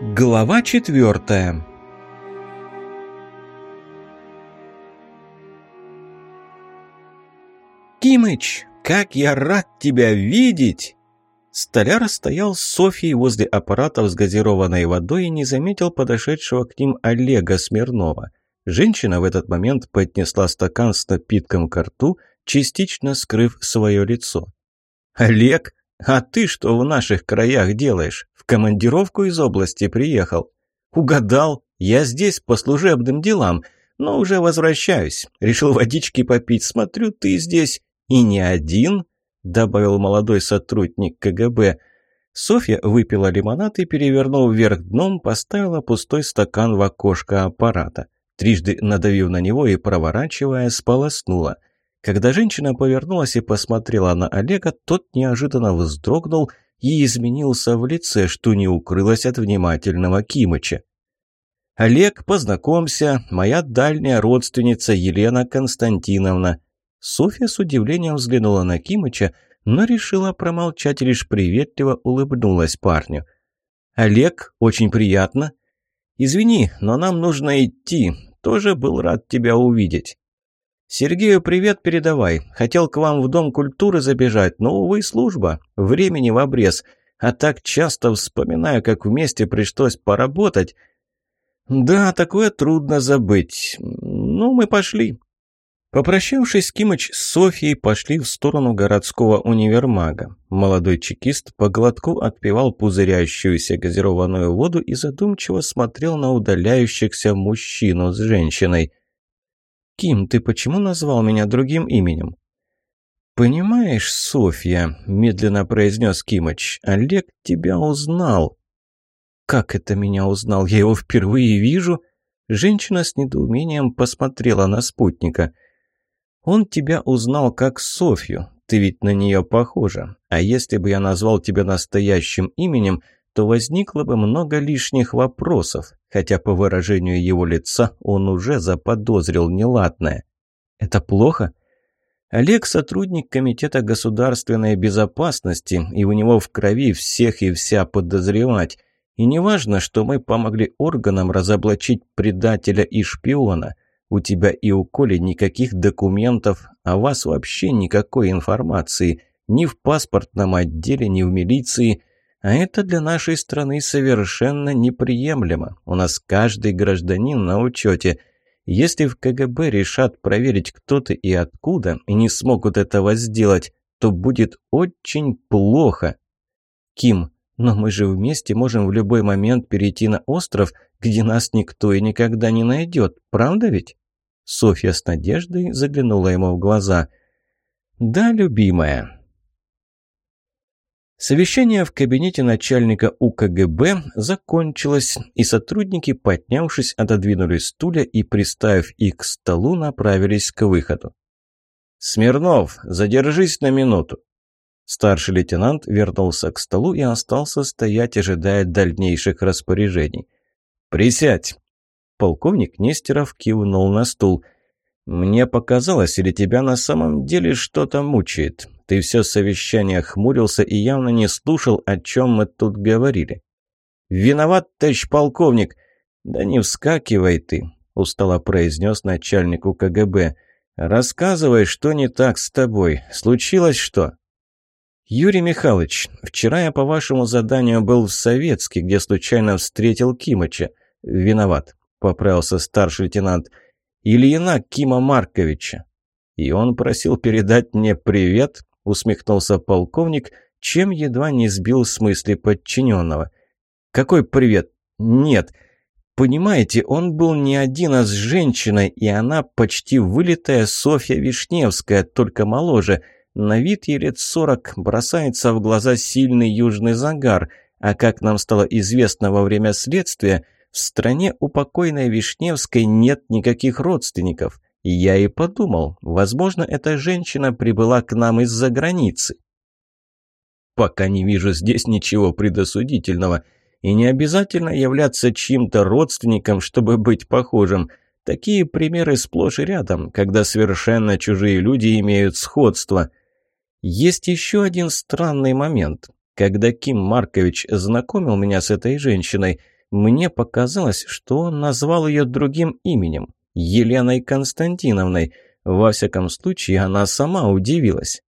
Глава четвертая «Кимыч, как я рад тебя видеть!» Столяр стоял с Софьей возле аппаратов с газированной водой и не заметил подошедшего к ним Олега Смирнова. Женщина в этот момент поднесла стакан с напитком к рту, частично скрыв свое лицо. «Олег, а ты что в наших краях делаешь? В командировку из области приехал?» «Угадал. Я здесь по служебным делам, но уже возвращаюсь. Решил водички попить. Смотрю, ты здесь и не один», — добавил молодой сотрудник КГБ. Софья выпила лимонад и, перевернув вверх дном, поставила пустой стакан в окошко аппарата. Трижды надавив на него и проворачивая, сполоснула — когда женщина повернулась и посмотрела на Олега, тот неожиданно вздрогнул и изменился в лице, что не укрылось от внимательного Кимыча. «Олег, познакомься, моя дальняя родственница Елена Константиновна». Софья с удивлением взглянула на Кимыча, но решила промолчать и лишь приветливо улыбнулась парню. «Олег, очень приятно». «Извини, но нам нужно идти. Тоже был рад тебя увидеть». «Сергею привет передавай. Хотел к вам в Дом культуры забежать, но, увы, служба. Времени в обрез. А так часто вспоминаю, как вместе пришлось поработать». «Да, такое трудно забыть. Ну, мы пошли». Попрощавшись, Кимыч с Софьей пошли в сторону городского универмага. Молодой чекист по глотку отпивал пузырящуюся газированную воду и задумчиво смотрел на удаляющихся мужчину с женщиной – «Ким, ты почему назвал меня другим именем?» «Понимаешь, Софья», — медленно произнес Кимыч, — «Олег тебя узнал». «Как это меня узнал? Я его впервые вижу?» Женщина с недоумением посмотрела на спутника. «Он тебя узнал как Софью. Ты ведь на нее похожа. А если бы я назвал тебя настоящим именем, то возникло бы много лишних вопросов, хотя по выражению его лица он уже заподозрил неладное. Это плохо? Олег – сотрудник Комитета государственной безопасности, и у него в крови всех и вся подозревать. И не важно, что мы помогли органам разоблачить предателя и шпиона. У тебя и у Коли никаких документов, а вас вообще никакой информации. Ни в паспортном отделе, ни в милиции – а это для нашей страны совершенно неприемлемо. У нас каждый гражданин на учете. Если в КГБ решат проверить, кто ты и откуда, и не смогут этого сделать, то будет очень плохо. Ким, но мы же вместе можем в любой момент перейти на остров, где нас никто и никогда не найдет, правда ведь? Софья с надеждой заглянула ему в глаза. «Да, любимая, Совещание в кабинете начальника УКГБ закончилось, и сотрудники, поднявшись, отодвинули стулья и, приставив их к столу, направились к выходу. «Смирнов, задержись на минуту!» Старший лейтенант вернулся к столу и остался стоять, ожидая дальнейших распоряжений. «Присядь!» Полковник Нестеров кивнул на стул. «Мне показалось, или тебя на самом деле что-то мучает? Ты все совещание хмурился и явно не слушал, о чем мы тут говорили. «Виноват, товарищ полковник!» «Да не вскакивай ты», — устало произнес начальнику КГБ. «Рассказывай, что не так с тобой. Случилось что?» «Юрий Михайлович, вчера я по вашему заданию был в Советске, где случайно встретил Кимыча. Виноват», — поправился старший лейтенант. «Ильина Кима Марковича». «И он просил передать мне привет?» – усмехнулся полковник, чем едва не сбил с мысли подчиненного. «Какой привет? Нет. Понимаете, он был не один, а с женщиной, и она почти вылитая Софья Вишневская, только моложе. На вид ей лет сорок, бросается в глаза сильный южный загар, а как нам стало известно во время следствия, в стране у покойной Вишневской нет никаких родственников». Я и подумал, возможно, эта женщина прибыла к нам из-за границы. Пока не вижу здесь ничего предосудительного. И не обязательно являться чьим-то родственником, чтобы быть похожим. Такие примеры сплошь и рядом, когда совершенно чужие люди имеют сходство. Есть еще один странный момент. Когда Ким Маркович знакомил меня с этой женщиной, Мне показалось, что он назвал ее другим именем – Еленой Константиновной. Во всяком случае, она сама удивилась.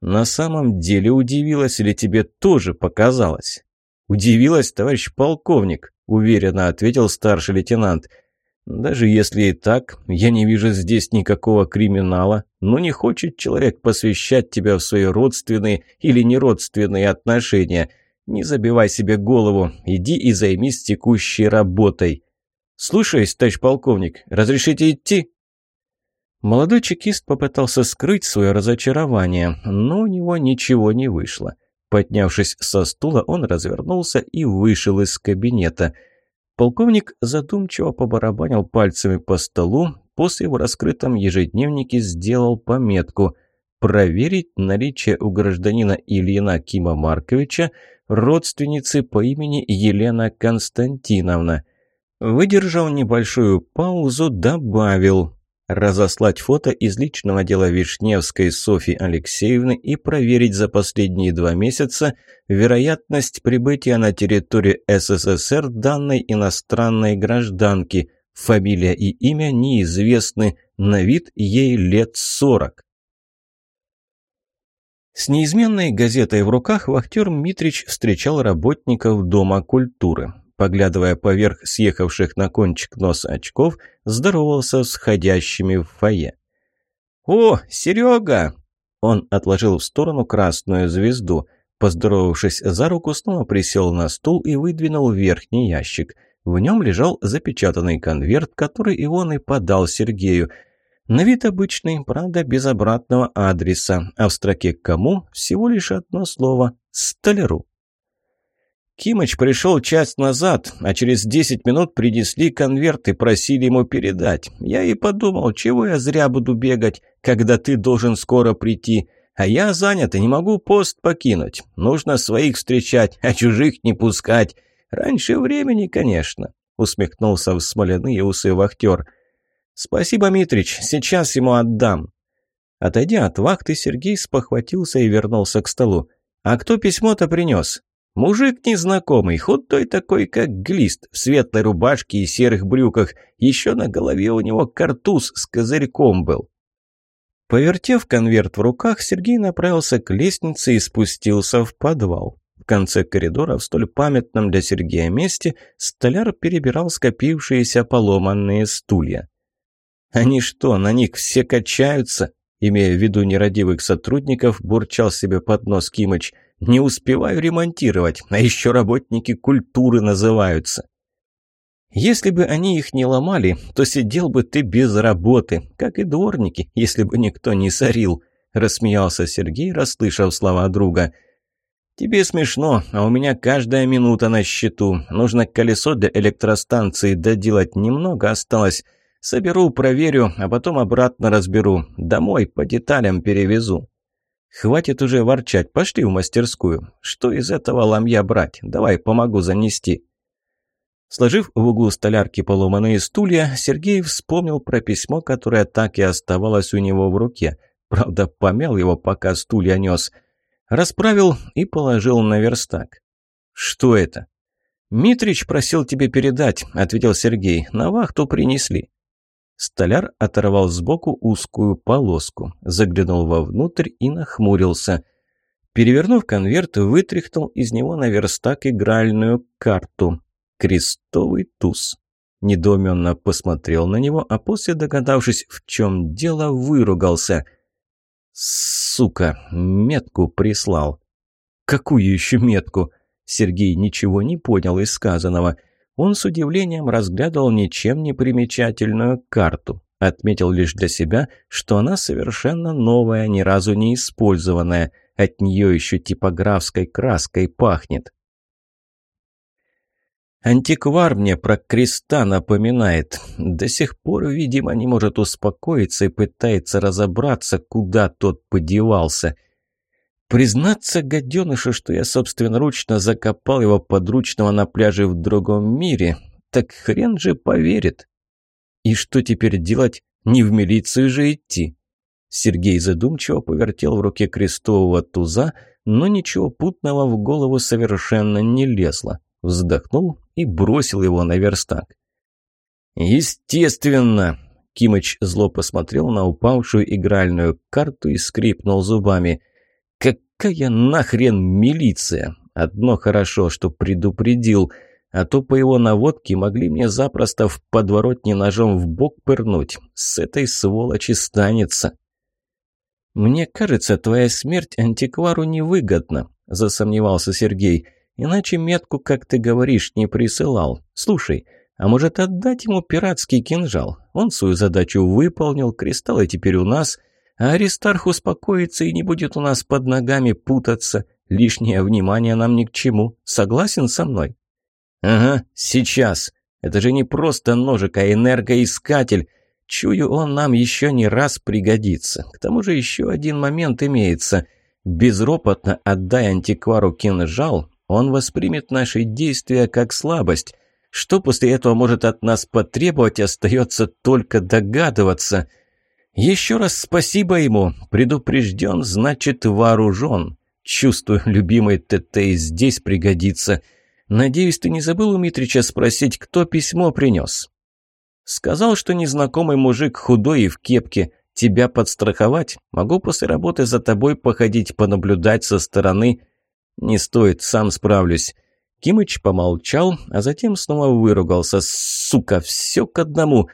«На самом деле удивилась или тебе тоже показалось?» «Удивилась, товарищ полковник», – уверенно ответил старший лейтенант. «Даже если и так, я не вижу здесь никакого криминала. Но не хочет человек посвящать тебя в свои родственные или неродственные отношения. Не забивай себе голову, иди и займись текущей работой». «Слушаюсь, товарищ полковник, разрешите идти?» Молодой чекист попытался скрыть свое разочарование, но у него ничего не вышло. Поднявшись со стула, он развернулся и вышел из кабинета. Полковник задумчиво побарабанил пальцами по столу, после в раскрытом ежедневнике сделал пометку «Проверить наличие у гражданина Ильина Кима Марковича родственницы по имени Елена Константиновна». Выдержал небольшую паузу, добавил разослать фото из личного дела Вишневской Софьи Алексеевны и проверить за последние два месяца вероятность прибытия на территорию СССР данной иностранной гражданки. Фамилия и имя неизвестны, на вид ей лет сорок. С неизменной газетой в руках вахтер Митрич встречал работников Дома культуры поглядывая поверх съехавших на кончик носа очков, здоровался с ходящими в фойе. «О, Серега!» Он отложил в сторону красную звезду. Поздоровавшись за руку, снова присел на стул и выдвинул верхний ящик. В нем лежал запечатанный конверт, который Ивон и подал Сергею. На вид обычный, правда, без обратного адреса, а в строке «Кому» всего лишь одно слово «Столяру». Кимыч пришел час назад, а через десять минут принесли конверт и просили ему передать. Я и подумал, чего я зря буду бегать, когда ты должен скоро прийти. А я занят и не могу пост покинуть. Нужно своих встречать, а чужих не пускать. Раньше времени, конечно», — усмехнулся в смоляные усы вахтер. «Спасибо, Митрич, сейчас ему отдам». Отойдя от вахты, Сергей спохватился и вернулся к столу. «А кто письмо-то принес?» Мужик незнакомый, худой такой, как глист, в светлой рубашке и серых брюках. Еще на голове у него картуз с козырьком был. Повертев конверт в руках, Сергей направился к лестнице и спустился в подвал. В конце коридора, в столь памятном для Сергея месте, столяр перебирал скопившиеся поломанные стулья. «Они что, на них все качаются?» Имея в виду нерадивых сотрудников, бурчал себе под нос Кимыч – не успеваю ремонтировать, а еще работники культуры называются. Если бы они их не ломали, то сидел бы ты без работы, как и дворники, если бы никто не сорил», – рассмеялся Сергей, расслышав слова друга. «Тебе смешно, а у меня каждая минута на счету. Нужно колесо для электростанции доделать, немного осталось. Соберу, проверю, а потом обратно разберу. Домой по деталям перевезу». «Хватит уже ворчать, пошли в мастерскую. Что из этого ламья брать? Давай, помогу занести». Сложив в углу столярки поломанные стулья, Сергей вспомнил про письмо, которое так и оставалось у него в руке. Правда, помял его, пока стулья нес. Расправил и положил на верстак. «Что это?» «Митрич просил тебе передать», — ответил Сергей. «На вахту принесли». Столяр оторвал сбоку узкую полоску, заглянул вовнутрь и нахмурился. Перевернув конверт, вытряхнул из него на верстак игральную карту. Крестовый туз. Недоуменно посмотрел на него, а после, догадавшись, в чем дело, выругался. «Сука, метку прислал». «Какую еще метку?» Сергей ничего не понял из сказанного – он с удивлением разглядывал ничем не примечательную карту. Отметил лишь для себя, что она совершенно новая, ни разу не использованная. От нее еще типографской краской пахнет. Антиквар мне про креста напоминает. До сих пор, видимо, не может успокоиться и пытается разобраться, куда тот подевался – Признаться гаденышу, что я собственноручно закопал его подручного на пляже в другом мире, так хрен же поверит. И что теперь делать? Не в милицию же идти. Сергей задумчиво повертел в руке крестового туза, но ничего путного в голову совершенно не лезло. вздохнул и бросил его на верстак. «Естественно!» Кимыч зло посмотрел на упавшую игральную карту и скрипнул зубами. «Какая нахрен милиция? Одно хорошо, что предупредил, а то по его наводке могли мне запросто в подворотне ножом в бок пырнуть. С этой сволочи станется». «Мне кажется, твоя смерть антиквару невыгодна», – засомневался Сергей. «Иначе метку, как ты говоришь, не присылал. Слушай, а может отдать ему пиратский кинжал? Он свою задачу выполнил, кристаллы теперь у нас, а Аристарх успокоится и не будет у нас под ногами путаться. Лишнее внимание нам ни к чему. Согласен со мной?» «Ага, сейчас. Это же не просто ножик, а энергоискатель. Чую, он нам еще не раз пригодится. К тому же еще один момент имеется. Безропотно отдай антиквару кинжал, он воспримет наши действия как слабость. Что после этого может от нас потребовать, остается только догадываться. Еще раз спасибо ему. Предупрежден, значит вооружен. Чувствую, любимый ТТ и здесь пригодится. Надеюсь, ты не забыл у Митрича спросить, кто письмо принес?» Сказал, что незнакомый мужик худой и в кепке. Тебя подстраховать? Могу после работы за тобой походить, понаблюдать со стороны. Не стоит, сам справлюсь. Кимыч помолчал, а затем снова выругался. Сука, все к одному.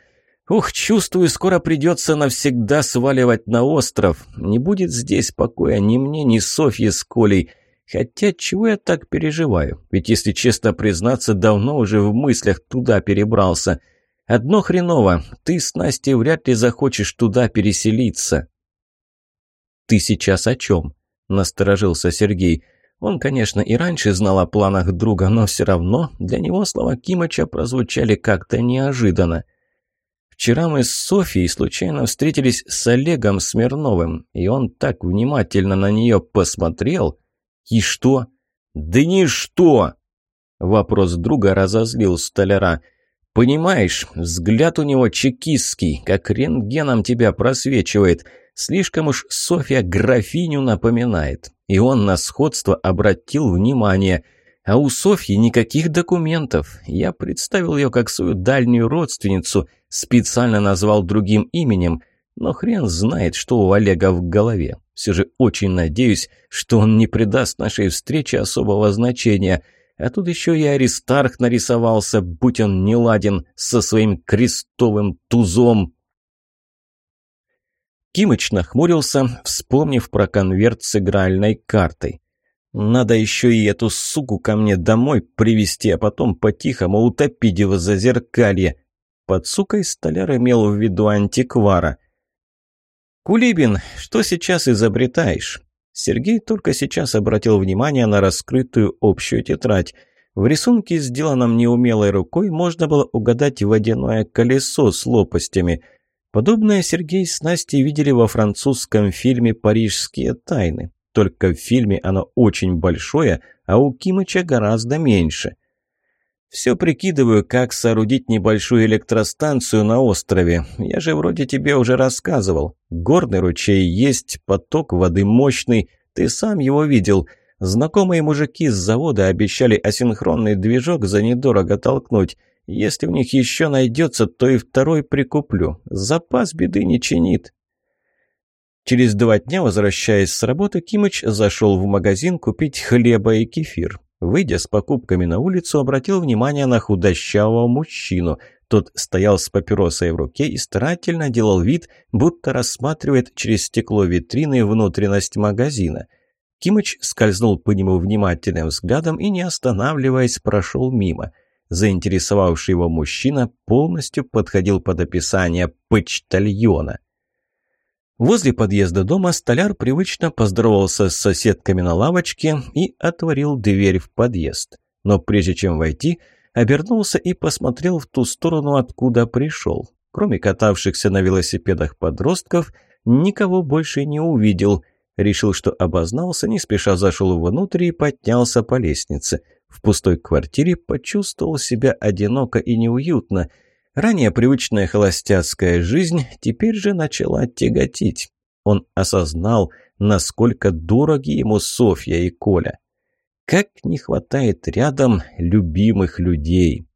Ух, чувствую, скоро придется навсегда сваливать на остров. Не будет здесь покоя ни мне, ни Софье с Колей. Хотя чего я так переживаю? Ведь, если честно признаться, давно уже в мыслях туда перебрался — Одно хреново, ты с Настей вряд ли захочешь туда переселиться». «Ты сейчас о чем?» – насторожился Сергей. Он, конечно, и раньше знал о планах друга, но все равно для него слова Кимыча прозвучали как-то неожиданно. Вчера мы с Софией случайно встретились с Олегом Смирновым, и он так внимательно на нее посмотрел. И что? Да ничто! Вопрос друга разозлил столяра – Понимаешь, взгляд у него чекистский, как рентгеном тебя просвечивает. Слишком уж Софья графиню напоминает. И он на сходство обратил внимание. А у Софьи никаких документов. Я представил ее как свою дальнюю родственницу, специально назвал другим именем. Но хрен знает, что у Олега в голове. Все же очень надеюсь, что он не придаст нашей встрече особого значения – а тут еще и Аристарх нарисовался, будь он не ладен, со своим крестовым тузом. Кимыч нахмурился, вспомнив про конверт с игральной картой. «Надо еще и эту суку ко мне домой привести, а потом по-тихому утопить его за зеркалье». Под сукой столяр имел в виду антиквара. «Кулибин, что сейчас изобретаешь?» Сергей только сейчас обратил внимание на раскрытую общую тетрадь. В рисунке, сделанном неумелой рукой, можно было угадать водяное колесо с лопастями. Подобное Сергей с Настей видели во французском фильме «Парижские тайны». Только в фильме оно очень большое, а у Кимыча гораздо меньше. Все прикидываю, как соорудить небольшую электростанцию на острове. Я же вроде тебе уже рассказывал. Горный ручей есть, поток воды мощный. Ты сам его видел. Знакомые мужики с завода обещали асинхронный движок за недорого толкнуть. Если у них еще найдется, то и второй прикуплю. Запас беды не чинит. Через два дня, возвращаясь с работы, Кимыч зашел в магазин купить хлеба и кефир. Выйдя с покупками на улицу, обратил внимание на худощавого мужчину. Тот стоял с папиросой в руке и старательно делал вид, будто рассматривает через стекло витрины внутренность магазина. Кимыч скользнул по нему внимательным взглядом и, не останавливаясь, прошел мимо. Заинтересовавший его мужчина полностью подходил под описание «почтальона». Возле подъезда дома столяр привычно поздоровался с соседками на лавочке и отворил дверь в подъезд. Но прежде чем войти, обернулся и посмотрел в ту сторону, откуда пришел. Кроме катавшихся на велосипедах подростков, никого больше не увидел. Решил, что обознался, не спеша зашел внутрь и поднялся по лестнице. В пустой квартире почувствовал себя одиноко и неуютно – Ранее привычная холостяцкая жизнь теперь же начала тяготить. Он осознал, насколько дороги ему Софья и Коля. Как не хватает рядом любимых людей.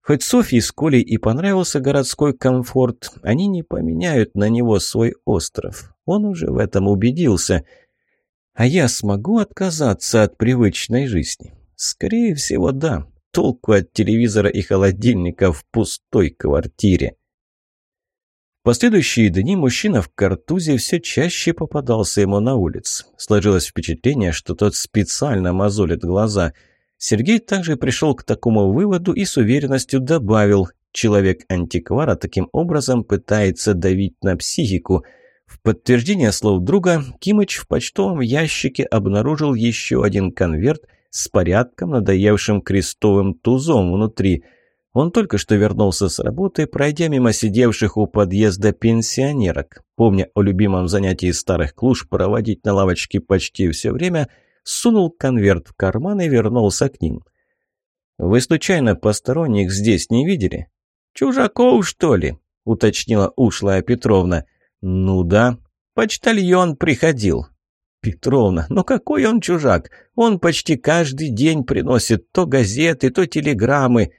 Хоть Софье с Колей и понравился городской комфорт, они не поменяют на него свой остров. Он уже в этом убедился. А я смогу отказаться от привычной жизни? Скорее всего, да. Толку от телевизора и холодильника в пустой квартире. В последующие дни мужчина в картузе все чаще попадался ему на улице. Сложилось впечатление, что тот специально мозолит глаза – Сергей также пришел к такому выводу и с уверенностью добавил, человек-антиквара таким образом пытается давить на психику. В подтверждение слов друга Кимыч в почтовом ящике обнаружил еще один конверт с порядком надоевшим крестовым тузом внутри. Он только что вернулся с работы, пройдя мимо сидевших у подъезда пенсионерок. Помня о любимом занятии старых клуж проводить на лавочке почти все время – сунул конверт в карман и вернулся к ним. «Вы случайно посторонних здесь не видели?» «Чужаков, что ли?» — уточнила ушлая Петровна. «Ну да, почтальон приходил». «Петровна, но какой он чужак? Он почти каждый день приносит то газеты, то телеграммы».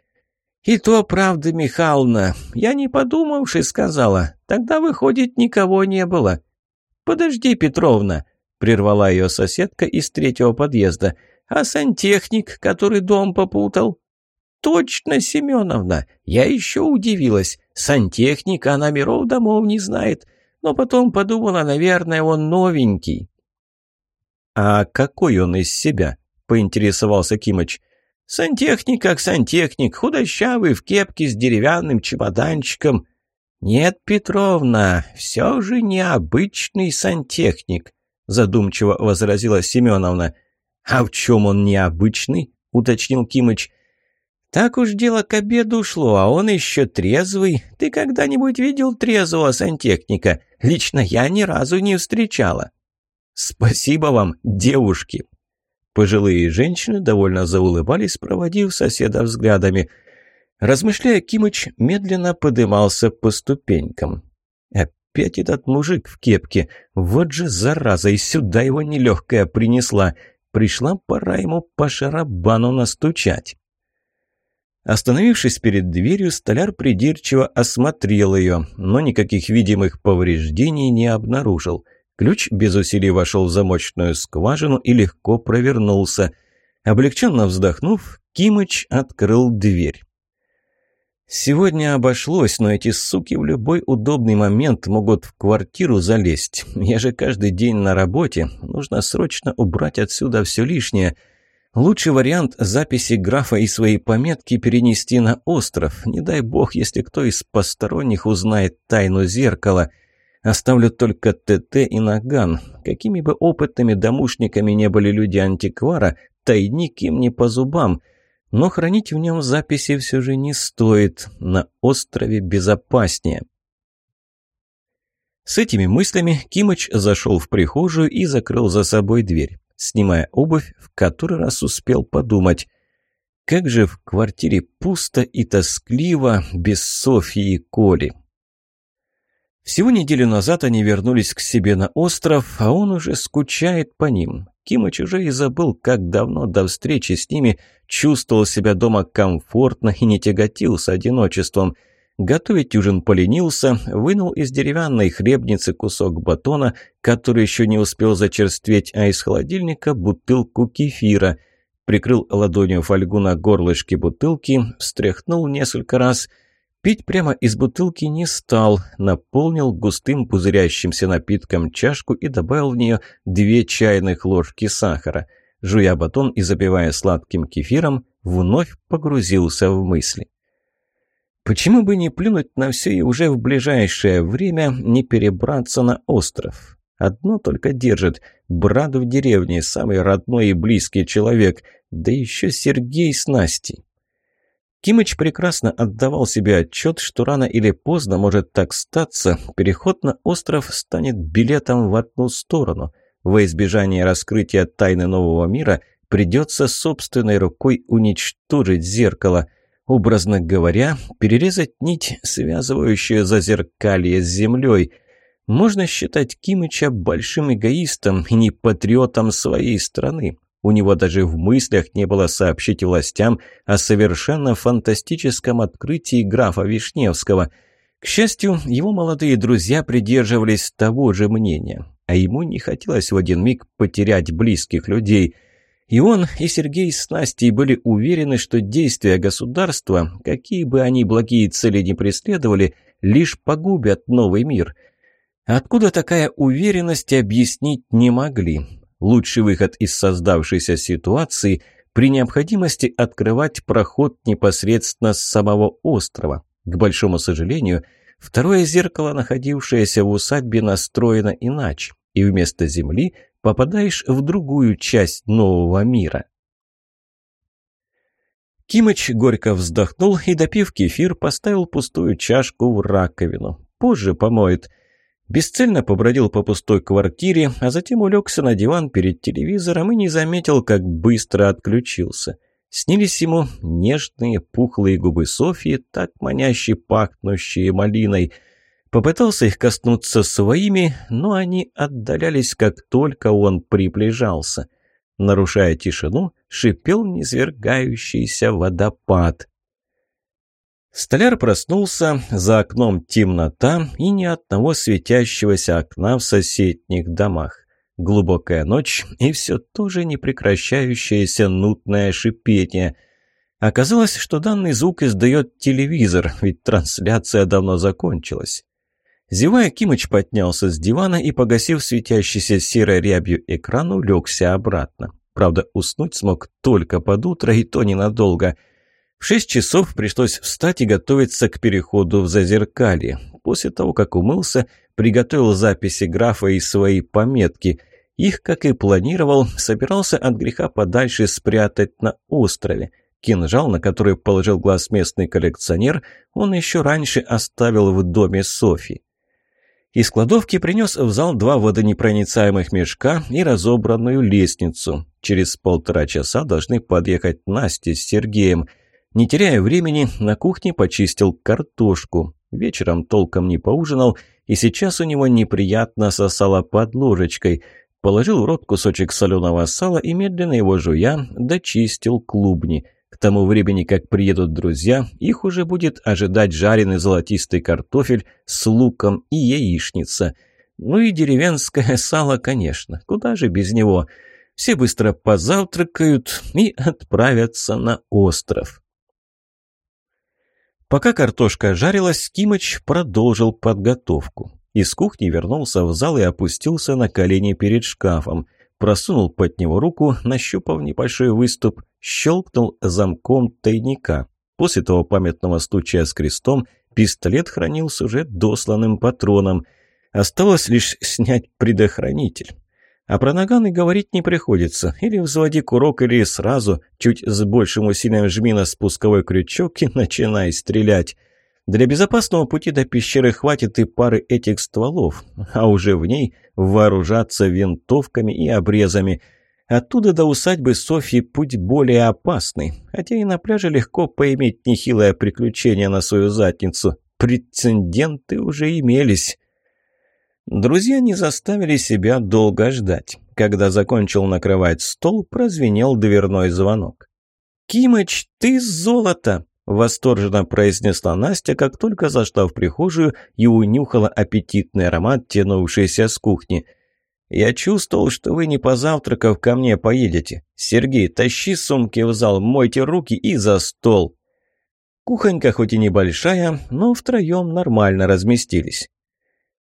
«И то, правда, Михайловна, я не подумавши сказала. Тогда, выходит, никого не было». «Подожди, Петровна», прервала ее соседка из третьего подъезда. «А сантехник, который дом попутал?» «Точно, Семеновна! Я еще удивилась. Сантехник, а номеров домов не знает. Но потом подумала, наверное, он новенький». «А какой он из себя?» — поинтересовался Кимыч. «Сантехник как сантехник, худощавый, в кепке с деревянным чемоданчиком». «Нет, Петровна, все же необычный сантехник задумчиво возразила Семеновна. «А в чем он необычный?» — уточнил Кимыч. «Так уж дело к обеду шло, а он еще трезвый. Ты когда-нибудь видел трезвого сантехника? Лично я ни разу не встречала». «Спасибо вам, девушки!» Пожилые женщины довольно заулыбались, проводив соседа взглядами. Размышляя, Кимыч медленно подымался по ступенькам опять этот мужик в кепке. Вот же зараза, и сюда его нелегкая принесла. Пришла пора ему по шарабану настучать. Остановившись перед дверью, столяр придирчиво осмотрел ее, но никаких видимых повреждений не обнаружил. Ключ без усилий вошел в замочную скважину и легко провернулся. Облегченно вздохнув, Кимыч открыл дверь. Сегодня обошлось, но эти суки в любой удобный момент могут в квартиру залезть. Я же каждый день на работе. Нужно срочно убрать отсюда все лишнее. Лучший вариант записи графа и свои пометки перенести на остров. Не дай бог, если кто из посторонних узнает тайну зеркала. Оставлю только ТТ и Наган. Какими бы опытными домушниками не были люди антиквара, тайник им не по зубам – но хранить в нем записи все же не стоит. На острове безопаснее. С этими мыслями Кимыч зашел в прихожую и закрыл за собой дверь, снимая обувь, в который раз успел подумать. Как же в квартире пусто и тоскливо без Софьи и Коли. Всего неделю назад они вернулись к себе на остров, а он уже скучает по ним. Кимыч уже и забыл, как давно до встречи с ними чувствовал себя дома комфортно и не тяготился одиночеством. Готовить ужин поленился, вынул из деревянной хлебницы кусок батона, который еще не успел зачерстветь, а из холодильника бутылку кефира. Прикрыл ладонью фольгу на горлышке бутылки, встряхнул несколько раз – Пить прямо из бутылки не стал, наполнил густым пузырящимся напитком чашку и добавил в нее две чайных ложки сахара. Жуя батон и запивая сладким кефиром, вновь погрузился в мысли. Почему бы не плюнуть на все и уже в ближайшее время не перебраться на остров? Одно только держит. Брат в деревне, самый родной и близкий человек, да еще Сергей с Настей. Кимыч прекрасно отдавал себе отчет, что рано или поздно может так статься, переход на остров станет билетом в одну сторону. Во избежание раскрытия тайны нового мира придется собственной рукой уничтожить зеркало. Образно говоря, перерезать нить, связывающую зазеркалье с землей. Можно считать Кимыча большим эгоистом и не патриотом своей страны. У него даже в мыслях не было сообщить властям о совершенно фантастическом открытии графа Вишневского. К счастью, его молодые друзья придерживались того же мнения, а ему не хотелось в один миг потерять близких людей. И он, и Сергей с Настей были уверены, что действия государства, какие бы они благие цели не преследовали, лишь погубят новый мир. Откуда такая уверенность объяснить не могли. Лучший выход из создавшейся ситуации при необходимости открывать проход непосредственно с самого острова. К большому сожалению, второе зеркало, находившееся в усадьбе, настроено иначе, и вместо Земли попадаешь в другую часть нового мира. Кимыч горько вздохнул и, допив кефир, поставил пустую чашку в раковину. Позже помоет – Бесцельно побродил по пустой квартире, а затем улегся на диван перед телевизором и не заметил, как быстро отключился. Снились ему нежные пухлые губы Софьи, так маняще пахнущие малиной. Попытался их коснуться своими, но они отдалялись, как только он приближался. Нарушая тишину, шипел низвергающийся водопад. Столяр проснулся, за окном темнота и ни одного светящегося окна в соседних домах. Глубокая ночь и все тоже непрекращающееся нутное шипение. Оказалось, что данный звук издает телевизор, ведь трансляция давно закончилась. Зевая, Кимыч поднялся с дивана и, погасив светящийся серой рябью экран, улегся обратно. Правда, уснуть смог только под утро, и то ненадолго – в шесть часов пришлось встать и готовиться к переходу в зазеркалье. После того, как умылся, приготовил записи графа и свои пометки. Их, как и планировал, собирался от греха подальше спрятать на острове. Кинжал, на который положил глаз местный коллекционер, он еще раньше оставил в доме Софи. Из кладовки принес в зал два водонепроницаемых мешка и разобранную лестницу. Через полтора часа должны подъехать Настя с Сергеем – не теряя времени, на кухне почистил картошку. Вечером толком не поужинал, и сейчас у него неприятно сосало под ложечкой. Положил в рот кусочек соленого сала и, медленно его жуя, дочистил клубни. К тому времени, как приедут друзья, их уже будет ожидать жареный золотистый картофель с луком и яичница. Ну и деревенское сало, конечно. Куда же без него? Все быстро позавтракают и отправятся на остров. Пока картошка жарилась, Кимыч продолжил подготовку. Из кухни вернулся в зал и опустился на колени перед шкафом. Просунул под него руку, нащупав небольшой выступ, щелкнул замком тайника. После того памятного случая с крестом пистолет хранился уже досланным патроном. Осталось лишь снять предохранитель. А про наганы говорить не приходится. Или взводи курок, или сразу, чуть с большим усилием жми на спусковой крючок и начинай стрелять. Для безопасного пути до пещеры хватит и пары этих стволов, а уже в ней вооружаться винтовками и обрезами. Оттуда до усадьбы Софьи путь более опасный, хотя и на пляже легко поиметь нехилое приключение на свою задницу. Прецеденты уже имелись. Друзья не заставили себя долго ждать. Когда закончил накрывать стол, прозвенел дверной звонок. «Кимыч, ты золото!» – восторженно произнесла Настя, как только зашла в прихожую и унюхала аппетитный аромат, тянувшийся с кухни. «Я чувствовал, что вы не позавтракав ко мне поедете. Сергей, тащи сумки в зал, мойте руки и за стол!» Кухонька хоть и небольшая, но втроем нормально разместились.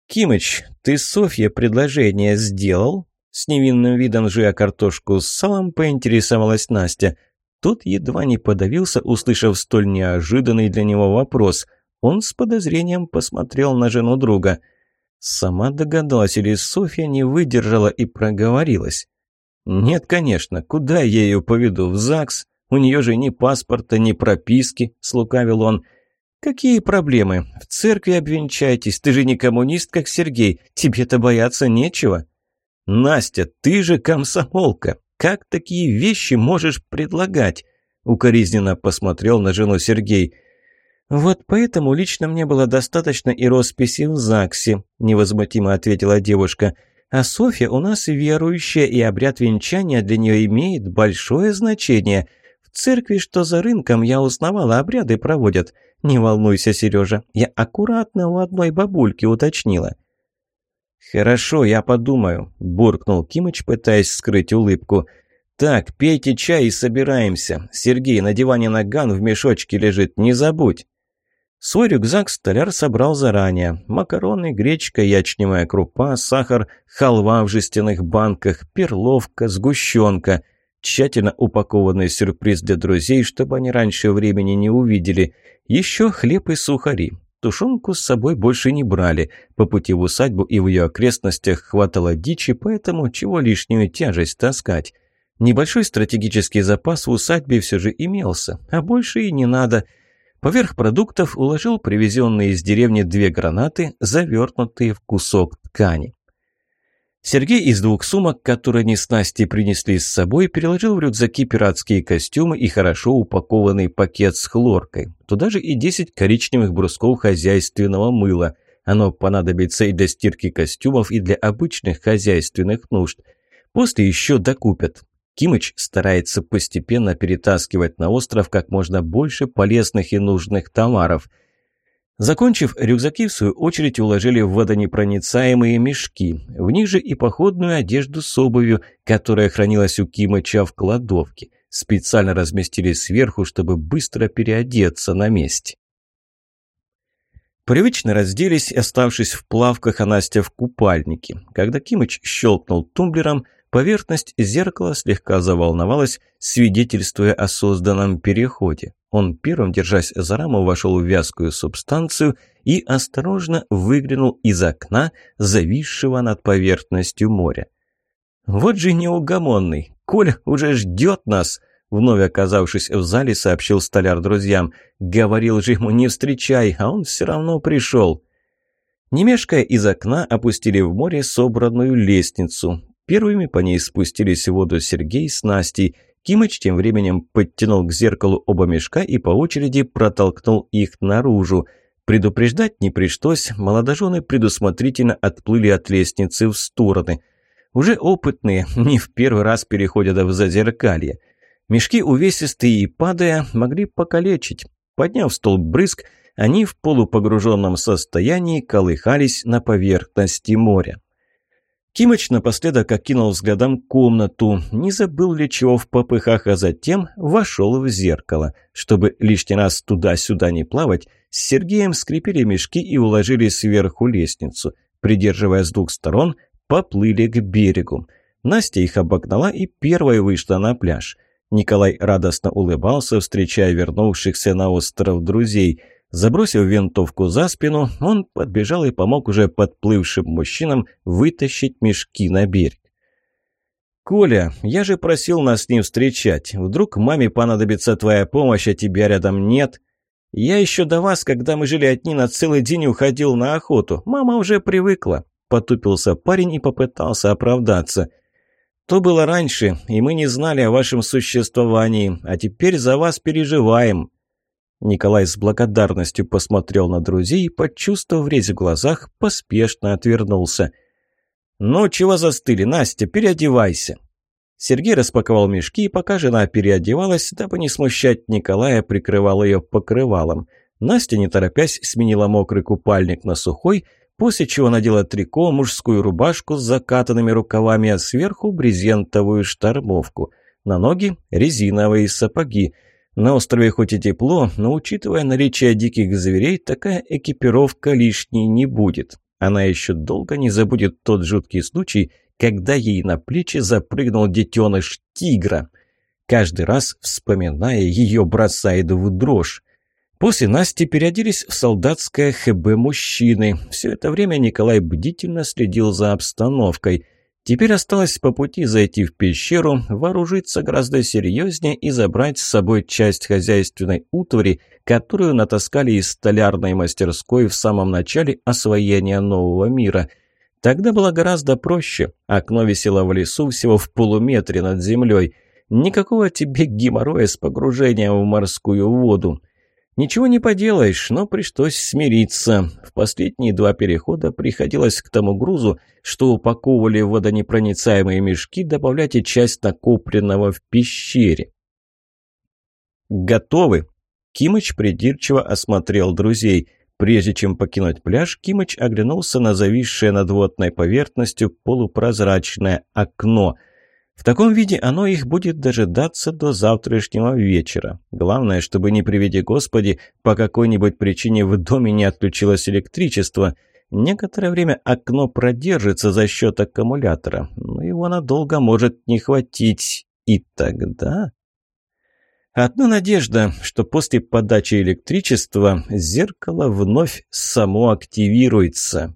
«Кимыч, ты Софье предложение сделал?» С невинным видом жуя картошку с салом, поинтересовалась Настя. Тот едва не подавился, услышав столь неожиданный для него вопрос. Он с подозрением посмотрел на жену друга. Сама догадалась, или Софья не выдержала и проговорилась. «Нет, конечно, куда я ее поведу? В ЗАГС? У нее же ни паспорта, ни прописки», — слукавил он. «Какие проблемы? В церкви обвенчайтесь. Ты же не коммунист, как Сергей. Тебе-то бояться нечего». «Настя, ты же комсомолка. Как такие вещи можешь предлагать?» Укоризненно посмотрел на жену Сергей. «Вот поэтому лично мне было достаточно и росписи в ЗАГСе», – невозмутимо ответила девушка. А Софья у нас верующая, и обряд венчания для нее имеет большое значение. В церкви, что за рынком, я узнавала, обряды проводят. Не волнуйся, Сережа, я аккуратно у одной бабульки уточнила». «Хорошо, я подумаю», – буркнул Кимыч, пытаясь скрыть улыбку. «Так, пейте чай и собираемся. Сергей, на диване наган в мешочке лежит, не забудь». Свой рюкзак столяр собрал заранее. Макароны, гречка, ячневая крупа, сахар, халва в жестяных банках, перловка, сгущенка. Тщательно упакованный сюрприз для друзей, чтобы они раньше времени не увидели. Еще хлеб и сухари. Тушенку с собой больше не брали. По пути в усадьбу и в ее окрестностях хватало дичи, поэтому чего лишнюю тяжесть таскать. Небольшой стратегический запас в усадьбе все же имелся, а больше и не надо. Поверх продуктов уложил привезенные из деревни две гранаты, завернутые в кусок ткани. Сергей из двух сумок, которые они с Настей принесли с собой, переложил в рюкзаки пиратские костюмы и хорошо упакованный пакет с хлоркой. Туда же и 10 коричневых брусков хозяйственного мыла. Оно понадобится и для стирки костюмов, и для обычных хозяйственных нужд. После еще докупят. Кимыч старается постепенно перетаскивать на остров как можно больше полезных и нужных товаров. Закончив, рюкзаки в свою очередь уложили в водонепроницаемые мешки. В них же и походную одежду с обувью, которая хранилась у Кимыча в кладовке. Специально разместили сверху, чтобы быстро переодеться на месте. Привычно разделись, оставшись в плавках, а Настя в купальнике. Когда Кимыч щелкнул тумблером, Поверхность зеркала слегка заволновалась, свидетельствуя о созданном переходе. Он первым, держась за раму, вошел в вязкую субстанцию и осторожно выглянул из окна, зависшего над поверхностью моря. «Вот же неугомонный! Коля уже ждет нас!» Вновь оказавшись в зале, сообщил столяр друзьям. «Говорил же ему, не встречай, а он все равно пришел». Не из окна, опустили в море собранную лестницу. Первыми по ней спустились в воду Сергей с Настей. Кимыч тем временем подтянул к зеркалу оба мешка и по очереди протолкнул их наружу. Предупреждать не пришлось, молодожены предусмотрительно отплыли от лестницы в стороны. Уже опытные, не в первый раз переходят в зазеркалье. Мешки увесистые и падая могли покалечить. Подняв столб брызг, они в полупогруженном состоянии колыхались на поверхности моря. Кимыч напоследок окинул взглядом комнату, не забыл ли чего в попыхах, а затем вошел в зеркало. Чтобы лишний раз туда-сюда не плавать, с Сергеем скрепили мешки и уложили сверху лестницу. Придерживая с двух сторон, поплыли к берегу. Настя их обогнала и первой вышла на пляж. Николай радостно улыбался, встречая вернувшихся на остров друзей – Забросив винтовку за спину, он подбежал и помог уже подплывшим мужчинам вытащить мешки на берег. «Коля, я же просил нас с ним встречать. Вдруг маме понадобится твоя помощь, а тебя рядом нет?» «Я еще до вас, когда мы жили одни, на целый день уходил на охоту. Мама уже привыкла». Потупился парень и попытался оправдаться. «То было раньше, и мы не знали о вашем существовании, а теперь за вас переживаем. Николай с благодарностью посмотрел на друзей почувствовав резь в глазах, поспешно отвернулся. «Ну, чего застыли, Настя, переодевайся!» Сергей распаковал мешки, и пока жена переодевалась, дабы не смущать Николая, прикрывал ее покрывалом. Настя, не торопясь, сменила мокрый купальник на сухой, после чего надела трико, мужскую рубашку с закатанными рукавами, а сверху брезентовую штормовку. На ноги резиновые сапоги – на острове хоть и тепло, но учитывая наличие диких зверей, такая экипировка лишней не будет. Она еще долго не забудет тот жуткий случай, когда ей на плечи запрыгнул детеныш тигра. Каждый раз, вспоминая, ее бросает в дрожь. После Насти переоделись в солдатское ХБ мужчины. Все это время Николай бдительно следил за обстановкой – Теперь осталось по пути зайти в пещеру, вооружиться гораздо серьезнее и забрать с собой часть хозяйственной утвари, которую натаскали из столярной мастерской в самом начале освоения нового мира. Тогда было гораздо проще. Окно висело в лесу всего в полуметре над землей. Никакого тебе геморроя с погружением в морскую воду. Ничего не поделаешь, но пришлось смириться. В последние два перехода приходилось к тому грузу, что упаковывали в водонепроницаемые мешки, добавлять и часть накопленного в пещере. «Готовы!» Кимыч придирчиво осмотрел друзей. Прежде чем покинуть пляж, Кимыч оглянулся на зависшее над водной поверхностью полупрозрачное окно. В таком виде оно их будет дожидаться до завтрашнего вечера. Главное, чтобы, не приведи Господи, по какой-нибудь причине в доме не отключилось электричество. Некоторое время окно продержится за счет аккумулятора, но его надолго может не хватить. И тогда... Одна надежда, что после подачи электричества зеркало вновь само активируется.